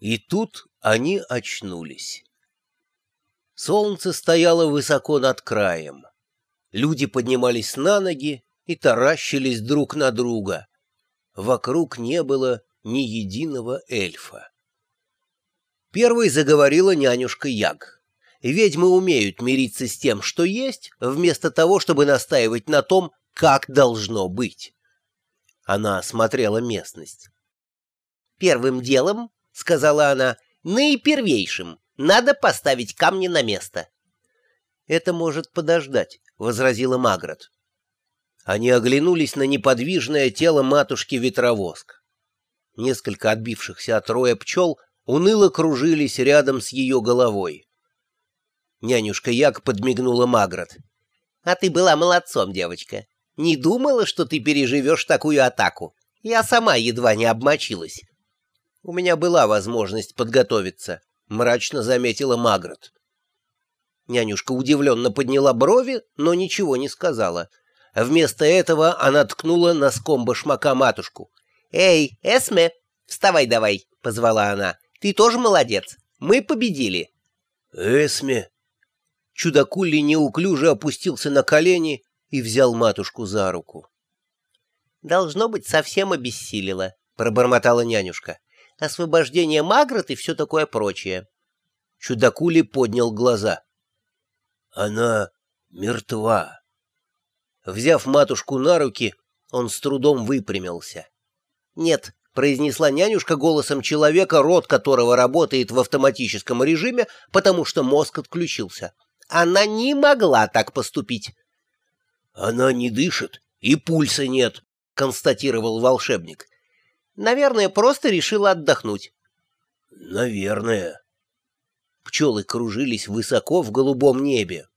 И тут они очнулись. Солнце стояло высоко над краем. Люди поднимались на ноги и таращились друг на друга. Вокруг не было ни единого эльфа. Первой заговорила нянюшка Яг. Ведьмы умеют мириться с тем, что есть, вместо того, чтобы настаивать на том, как должно быть. Она осмотрела местность. «Первым делом, — сказала она, — наипервейшим, надо поставить камни на место. Это может подождать, возразила Магрот. Они оглянулись на неподвижное тело матушки-ветровоск. Несколько отбившихся от роя пчел уныло кружились рядом с ее головой. Нянюшка Як подмигнула Магрот. «А ты была молодцом, девочка. Не думала, что ты переживешь такую атаку. Я сама едва не обмочилась». «У меня была возможность подготовиться», мрачно заметила Магрот. Нянюшка удивленно подняла брови, но ничего не сказала. Вместо этого она ткнула носком башмака матушку. «Эй, Эсме, вставай давай!» — позвала она. «Ты тоже молодец. Мы победили!» «Эсме!» Чудакули неуклюже опустился на колени и взял матушку за руку. «Должно быть, совсем обессилила», — пробормотала нянюшка освобождение Магрот и все такое прочее. Чудакули поднял глаза. Она мертва. Взяв матушку на руки, он с трудом выпрямился. «Нет», — произнесла нянюшка голосом человека, рот которого работает в автоматическом режиме, потому что мозг отключился. «Она не могла так поступить». «Она не дышит, и пульса нет», — констатировал волшебник. Наверное, просто решила отдохнуть. Наверное. Пчелы кружились высоко в голубом небе.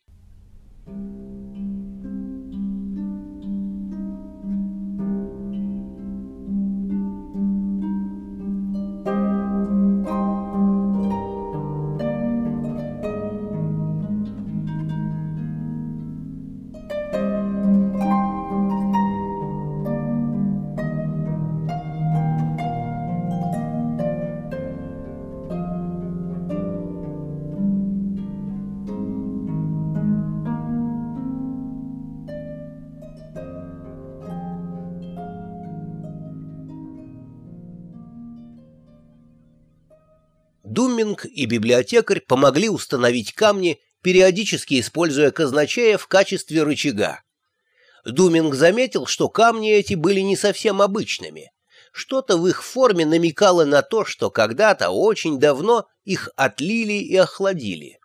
Думинг и библиотекарь помогли установить камни, периодически используя казначея в качестве рычага. Думинг заметил, что камни эти были не совсем обычными. Что-то в их форме намекало на то, что когда-то очень давно их отлили и охладили.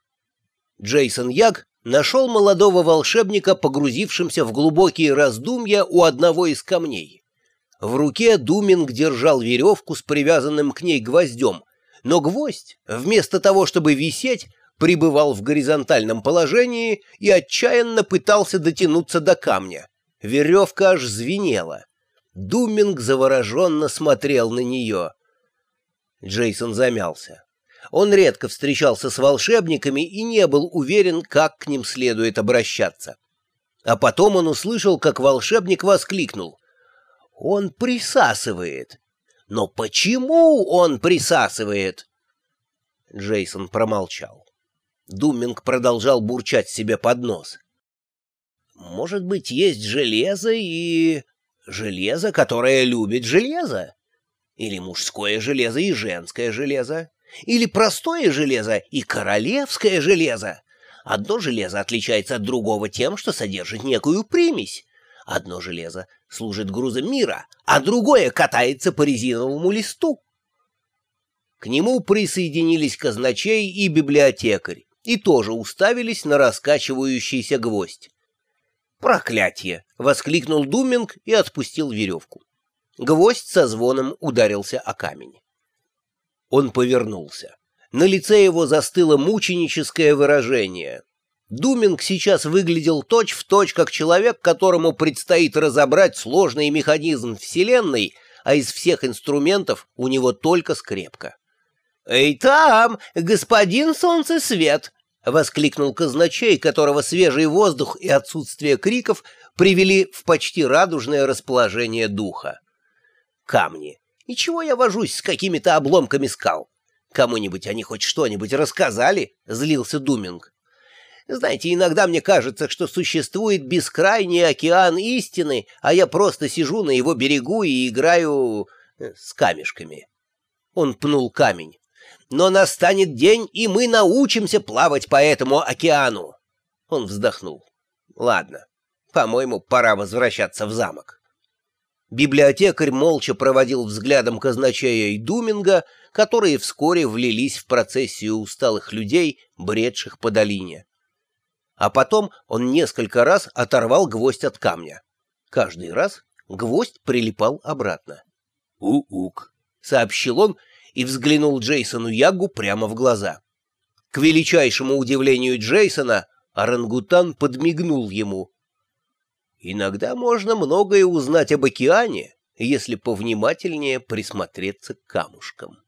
Джейсон Яг нашел молодого волшебника, погрузившимся в глубокие раздумья у одного из камней. В руке Думинг держал веревку с привязанным к ней гвоздем, но гвоздь, вместо того, чтобы висеть, пребывал в горизонтальном положении и отчаянно пытался дотянуться до камня. Веревка аж звенела. Думинг завороженно смотрел на нее. Джейсон замялся. Он редко встречался с волшебниками и не был уверен, как к ним следует обращаться. А потом он услышал, как волшебник воскликнул. «Он присасывает!» Но почему он присасывает? Джейсон промолчал. Думинг продолжал бурчать себе под нос. Может быть, есть железо и... Железо, которое любит железо? Или мужское железо и женское железо? Или простое железо и королевское железо? Одно железо отличается от другого тем, что содержит некую примесь. Одно железо служит грузом мира, а другое катается по резиновому листу. К нему присоединились казначей и библиотекарь, и тоже уставились на раскачивающийся гвоздь. «Проклятие!» — воскликнул Думинг и отпустил веревку. Гвоздь со звоном ударился о камень. Он повернулся. На лице его застыло мученическое выражение. Думинг сейчас выглядел точь-в-точь точь как человек, которому предстоит разобрать сложный механизм Вселенной, а из всех инструментов у него только скрепка. «Эй, там, господин Солнцесвет!» — воскликнул казначей, которого свежий воздух и отсутствие криков привели в почти радужное расположение духа. «Камни! И чего я вожусь с какими-то обломками скал? Кому-нибудь они хоть что-нибудь рассказали?» — злился Думинг. «Знаете, иногда мне кажется, что существует бескрайний океан истины, а я просто сижу на его берегу и играю э, с камешками». Он пнул камень. «Но настанет день, и мы научимся плавать по этому океану!» Он вздохнул. «Ладно, по-моему, пора возвращаться в замок». Библиотекарь молча проводил взглядом казначея и Думинга, которые вскоре влились в процессию усталых людей, бредших по долине. А потом он несколько раз оторвал гвоздь от камня. Каждый раз гвоздь прилипал обратно. «У-ук», — сообщил он и взглянул Джейсону Ягу прямо в глаза. К величайшему удивлению Джейсона орангутан подмигнул ему. Иногда можно многое узнать об океане, если повнимательнее присмотреться к камушкам.